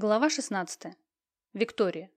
Глава 16. Виктория.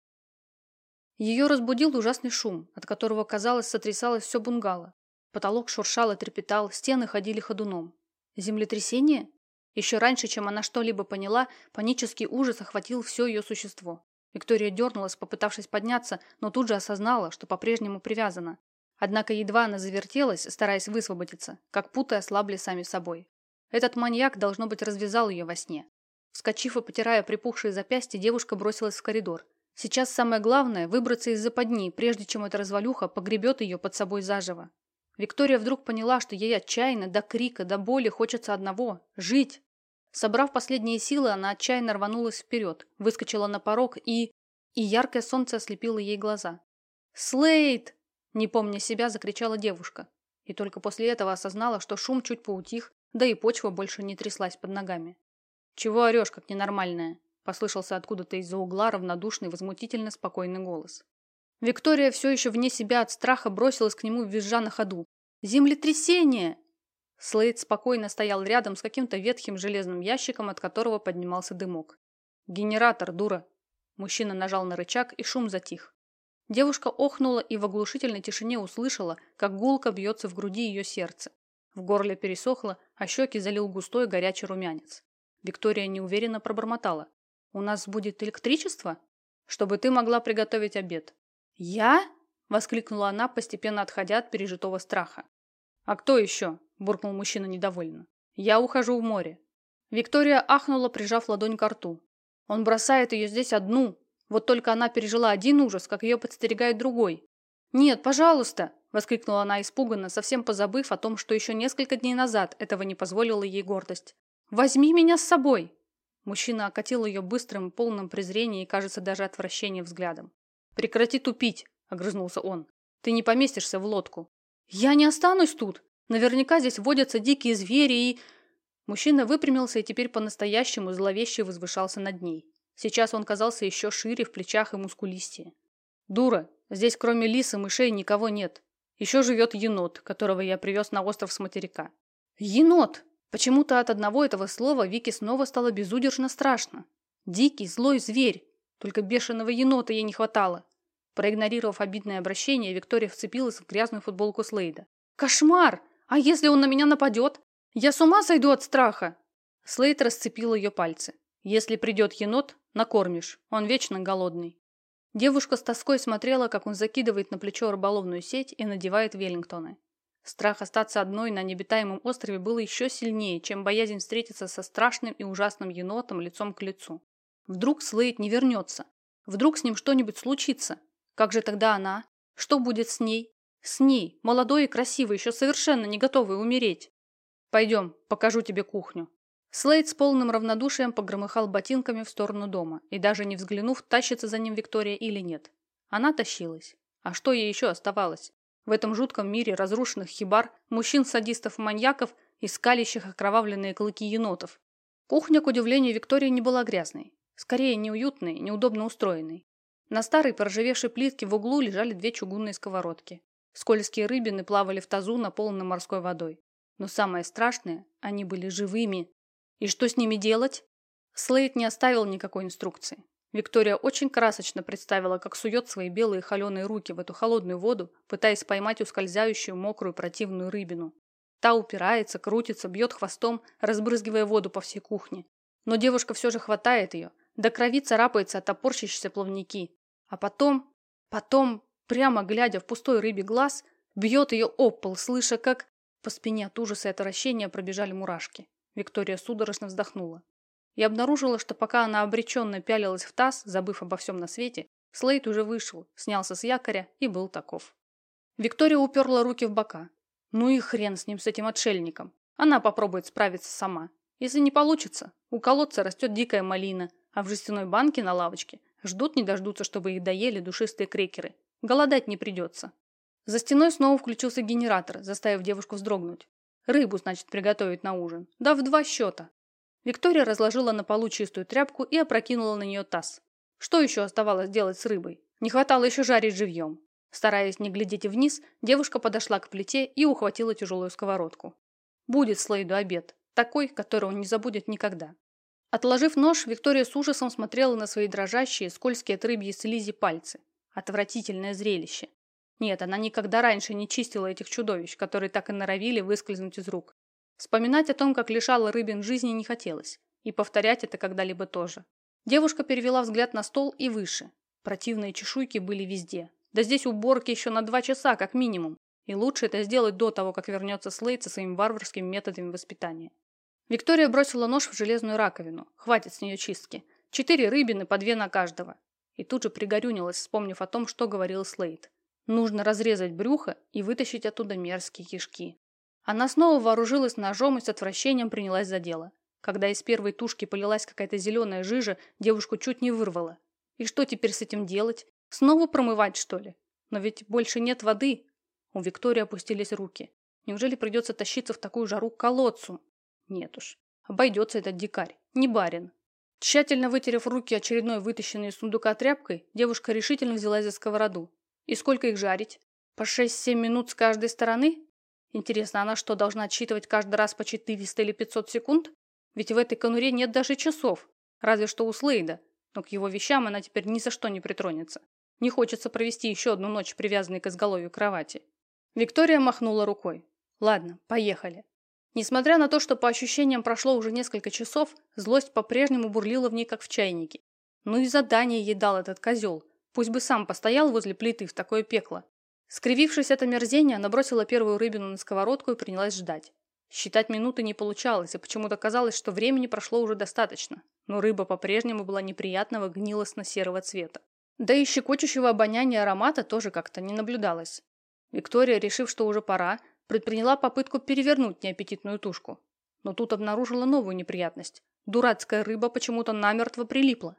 Ее разбудил ужасный шум, от которого, казалось, сотрясалось все бунгало. Потолок шуршал и трепетал, стены ходили ходуном. Землетрясение? Еще раньше, чем она что-либо поняла, панический ужас охватил все ее существо. Виктория дернулась, попытавшись подняться, но тут же осознала, что по-прежнему привязана. Однако едва она завертелась, стараясь высвободиться, как путы ослабли сами собой. Этот маньяк, должно быть, развязал ее во сне. Вскочив и потирая припухшие запястья, девушка бросилась в коридор. Сейчас самое главное – выбраться из западни, прежде чем эта развалюха погребет ее под собой заживо. Виктория вдруг поняла, что ей отчаянно, до крика, до боли хочется одного – жить. Собрав последние силы, она отчаянно рванулась вперед, выскочила на порог и... И яркое солнце ослепило ей глаза. «Слейд!» – не помня себя, закричала девушка. И только после этого осознала, что шум чуть поутих, да и почва больше не тряслась под ногами. «Чего орешь, как ненормальная?» – послышался откуда-то из-за угла равнодушный, возмутительно спокойный голос. Виктория все еще вне себя от страха бросилась к нему, визжа на ходу. «Землетрясение!» Слейд спокойно стоял рядом с каким-то ветхим железным ящиком, от которого поднимался дымок. «Генератор, дура!» Мужчина нажал на рычаг, и шум затих. Девушка охнула и в оглушительной тишине услышала, как гулко бьется в груди ее сердце. В горле пересохло, а щеки залил густой горячий румянец. Виктория неуверенно пробормотала. «У нас будет электричество? Чтобы ты могла приготовить обед». «Я?» – воскликнула она, постепенно отходя от пережитого страха. «А кто еще?» – буркнул мужчина недовольно. «Я ухожу в море». Виктория ахнула, прижав ладонь к рту. Он бросает ее здесь одну. Вот только она пережила один ужас, как ее подстерегает другой. «Нет, пожалуйста!» – воскликнула она испуганно, совсем позабыв о том, что еще несколько дней назад этого не позволила ей гордость. «Возьми меня с собой!» Мужчина окатил ее быстрым, полным презрения и, кажется, даже отвращения взглядом. «Прекрати тупить!» – огрызнулся он. «Ты не поместишься в лодку». «Я не останусь тут! Наверняка здесь водятся дикие звери и...» Мужчина выпрямился и теперь по-настоящему зловеще возвышался над ней. Сейчас он казался еще шире в плечах и мускулистее. «Дура! Здесь кроме лис и мышей никого нет. Еще живет енот, которого я привез на остров с материка». «Енот!» Почему-то от одного этого слова Вике снова стало безудержно страшно. Дикий, злой зверь. Только бешеного енота ей не хватало. Проигнорировав обидное обращение, Виктория вцепилась в грязную футболку Слейда. «Кошмар! А если он на меня нападет? Я с ума сойду от страха!» Слейд расцепил ее пальцы. «Если придет енот, накормишь. Он вечно голодный». Девушка с тоской смотрела, как он закидывает на плечо рыболовную сеть и надевает веллингтоны. Страх остаться одной на необитаемом острове был еще сильнее, чем боязнь встретиться со страшным и ужасным енотом лицом к лицу. Вдруг Слейд не вернется? Вдруг с ним что-нибудь случится? Как же тогда она? Что будет с ней? С ней, молодой и красивой, еще совершенно не готовой умереть. Пойдем, покажу тебе кухню. Слейд с полным равнодушием погромыхал ботинками в сторону дома и даже не взглянув, тащится за ним Виктория или нет. Она тащилась. А что ей еще оставалось? В этом жутком мире разрушенных хибар, мужчин-садистов-маньяков и скалящих окровавленные клыки енотов. Кухня, к удивлению Виктории, не была грязной. Скорее, неуютной, неудобно устроенной. На старой поржавевшей плитке в углу лежали две чугунные сковородки. Скользкие рыбины плавали в тазу, наполненном морской водой. Но самое страшное, они были живыми. И что с ними делать? Слейд не оставил никакой инструкции. Виктория очень красочно представила, как сует свои белые холеные руки в эту холодную воду, пытаясь поймать ускользающую мокрую противную рыбину. Та упирается, крутится, бьет хвостом, разбрызгивая воду по всей кухне. Но девушка все же хватает ее, до крови царапается от топорщащиеся плавники. А потом, потом, прямо глядя в пустой рыбе глаз, бьет ее об пол, слыша, как... По спине от ужаса и отвращения пробежали мурашки. Виктория судорожно вздохнула и обнаружила, что пока она обреченно пялилась в таз, забыв обо всем на свете, Слейд уже вышел, снялся с якоря и был таков. Виктория уперла руки в бока. Ну и хрен с ним, с этим отшельником. Она попробует справиться сама. Если не получится, у колодца растет дикая малина, а в жестяной банке на лавочке ждут не дождутся, чтобы их доели душистые крекеры. Голодать не придется. За стеной снова включился генератор, заставив девушку вздрогнуть. Рыбу, значит, приготовить на ужин. Да в два счета. Виктория разложила на полу чистую тряпку и опрокинула на нее таз. Что еще оставалось делать с рыбой? Не хватало еще жарить живьем. Стараясь не глядеть вниз, девушка подошла к плите и ухватила тяжелую сковородку. Будет Слейду обед, такой, который он не забудет никогда. Отложив нож, Виктория с ужасом смотрела на свои дрожащие, скользкие от рыбьи слизи пальцы. Отвратительное зрелище. Нет, она никогда раньше не чистила этих чудовищ, которые так и норовили выскользнуть из рук. Вспоминать о том, как лишала рыбин жизни, не хотелось. И повторять это когда-либо тоже. Девушка перевела взгляд на стол и выше. Противные чешуйки были везде. Да здесь уборки еще на два часа, как минимум. И лучше это сделать до того, как вернется Слейд со своими варварскими методами воспитания. Виктория бросила нож в железную раковину. Хватит с нее чистки. Четыре рыбины по две на каждого. И тут же пригорюнилась, вспомнив о том, что говорил Слейд. Нужно разрезать брюхо и вытащить оттуда мерзкие кишки. Она снова вооружилась ножом и с отвращением принялась за дело. Когда из первой тушки полилась какая-то зеленая жижа, девушку чуть не вырвала. И что теперь с этим делать? Снова промывать, что ли? Но ведь больше нет воды. У Виктории опустились руки. Неужели придется тащиться в такую жару к колодцу? Нет уж. Обойдется этот дикарь. Не барин. Тщательно вытерев руки очередной вытащенной из сундука тряпкой, девушка решительно взялась за сковороду. И сколько их жарить? По 6-7 минут с каждой стороны? Интересно, она что, должна отсчитывать каждый раз по 400 или 500 секунд? Ведь в этой конуре нет даже часов. Разве что у Слейда. Но к его вещам она теперь ни за что не притронется. Не хочется провести еще одну ночь, привязанной к изголовью кровати. Виктория махнула рукой. Ладно, поехали. Несмотря на то, что по ощущениям прошло уже несколько часов, злость по-прежнему бурлила в ней, как в чайнике. Ну и задание ей дал этот козел. Пусть бы сам постоял возле плиты в такое пекло. Скривившись от омерзения, она бросила первую рыбину на сковородку и принялась ждать. Считать минуты не получалось, и почему-то казалось, что времени прошло уже достаточно. Но рыба по-прежнему была неприятного гнилостно-серого цвета. Да и щекочущего обоняния аромата тоже как-то не наблюдалось. Виктория, решив, что уже пора, предприняла попытку перевернуть неаппетитную тушку. Но тут обнаружила новую неприятность. Дурацкая рыба почему-то намертво прилипла.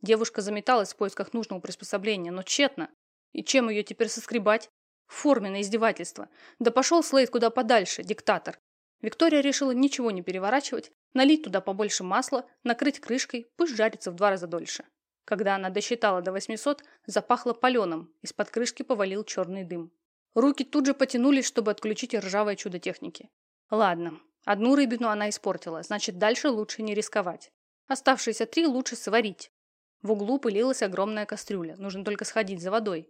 Девушка заметалась в поисках нужного приспособления, но тщетно. И чем ее теперь соскребать? Форменное издевательство. Да пошел Слейд куда подальше, диктатор. Виктория решила ничего не переворачивать, налить туда побольше масла, накрыть крышкой, пусть жарится в два раза дольше. Когда она досчитала до 800, запахло паленым, из-под крышки повалил черный дым. Руки тут же потянулись, чтобы отключить ржавое чудо техники. Ладно, одну рыбину она испортила, значит, дальше лучше не рисковать. Оставшиеся три лучше сварить. В углу пылилась огромная кастрюля, нужно только сходить за водой.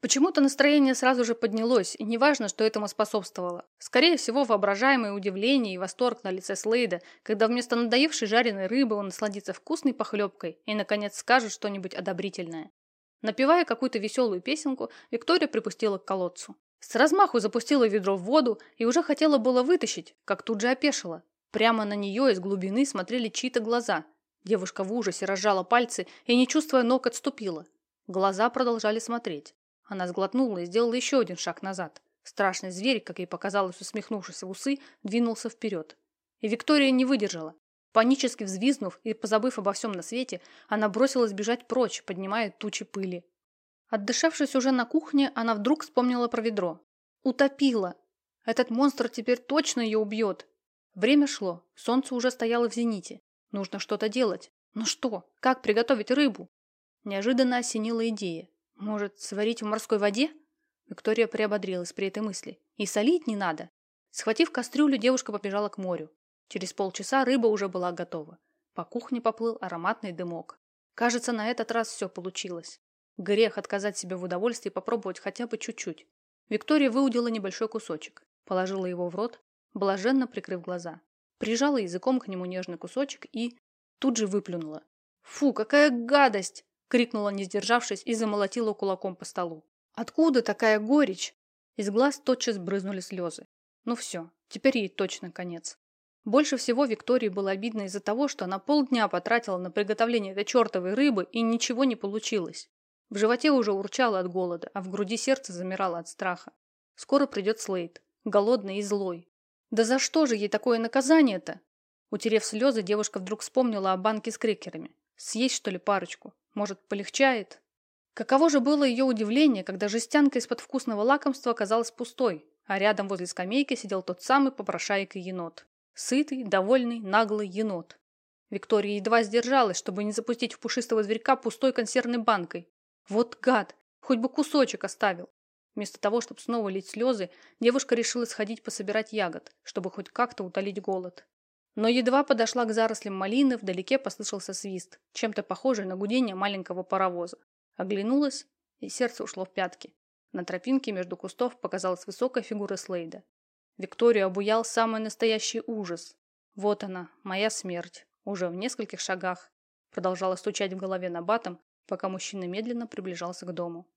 Почему-то настроение сразу же поднялось, и неважно, что этому способствовало. Скорее всего, воображаемое удивление и восторг на лице Слейда, когда вместо надоевшей жареной рыбы он насладится вкусной похлебкой и, наконец, скажет что-нибудь одобрительное. Напевая какую-то веселую песенку, Виктория припустила к колодцу. С размаху запустила ведро в воду и уже хотела было вытащить, как тут же опешила. Прямо на нее из глубины смотрели чьи-то глаза. Девушка в ужасе разжала пальцы и, не чувствуя ног, отступила. Глаза продолжали смотреть. Она сглотнула и сделала еще один шаг назад. Страшный зверь, как ей показалось, усмехнувшись в усы, двинулся вперед. И Виктория не выдержала. Панически взвизнув и позабыв обо всем на свете, она бросилась бежать прочь, поднимая тучи пыли. Отдышавшись уже на кухне, она вдруг вспомнила про ведро. Утопила! Этот монстр теперь точно ее убьет! Время шло, солнце уже стояло в зените. Нужно что-то делать. Но что? Как приготовить рыбу? Неожиданно осенила идея. Может, сварить в морской воде? Виктория приободрилась при этой мысли. И солить не надо. Схватив кастрюлю, девушка побежала к морю. Через полчаса рыба уже была готова. По кухне поплыл ароматный дымок. Кажется, на этот раз все получилось. Грех отказать себе в удовольствии попробовать хотя бы чуть-чуть. Виктория выудила небольшой кусочек, положила его в рот, блаженно прикрыв глаза. Прижала языком к нему нежный кусочек и тут же выплюнула. «Фу, какая гадость!» Крикнула, не сдержавшись, и замолотила кулаком по столу. «Откуда такая горечь?» Из глаз тотчас брызнули слезы. Ну все, теперь ей точно конец. Больше всего Виктории было обидно из-за того, что она полдня потратила на приготовление этой чертовой рыбы и ничего не получилось. В животе уже урчало от голода, а в груди сердце замирало от страха. Скоро придет Слейд, голодный и злой. Да за что же ей такое наказание-то? Утерев слезы, девушка вдруг вспомнила о банке с крекерами. Съесть, что ли, парочку? Может, полегчает? Каково же было ее удивление, когда жестянка из-под вкусного лакомства оказалась пустой, а рядом возле скамейки сидел тот самый попрошайка енот. Сытый, довольный, наглый енот. Виктория едва сдержалась, чтобы не запустить в пушистого зверька пустой консервной банкой. Вот гад! Хоть бы кусочек оставил. Вместо того, чтобы снова лить слезы, девушка решила сходить пособирать ягод, чтобы хоть как-то утолить голод. Но едва подошла к зарослям малины, вдалеке послышался свист, чем-то похожий на гудение маленького паровоза. Оглянулась, и сердце ушло в пятки. На тропинке между кустов показалась высокая фигура Слейда. Викторию обуял самый настоящий ужас. Вот она, моя смерть, уже в нескольких шагах. Продолжала стучать в голове набатом, пока мужчина медленно приближался к дому.